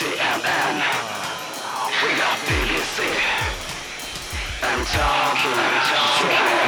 CNN. We got BBC. I'm talking, I'm talking.